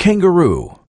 Kangaroo.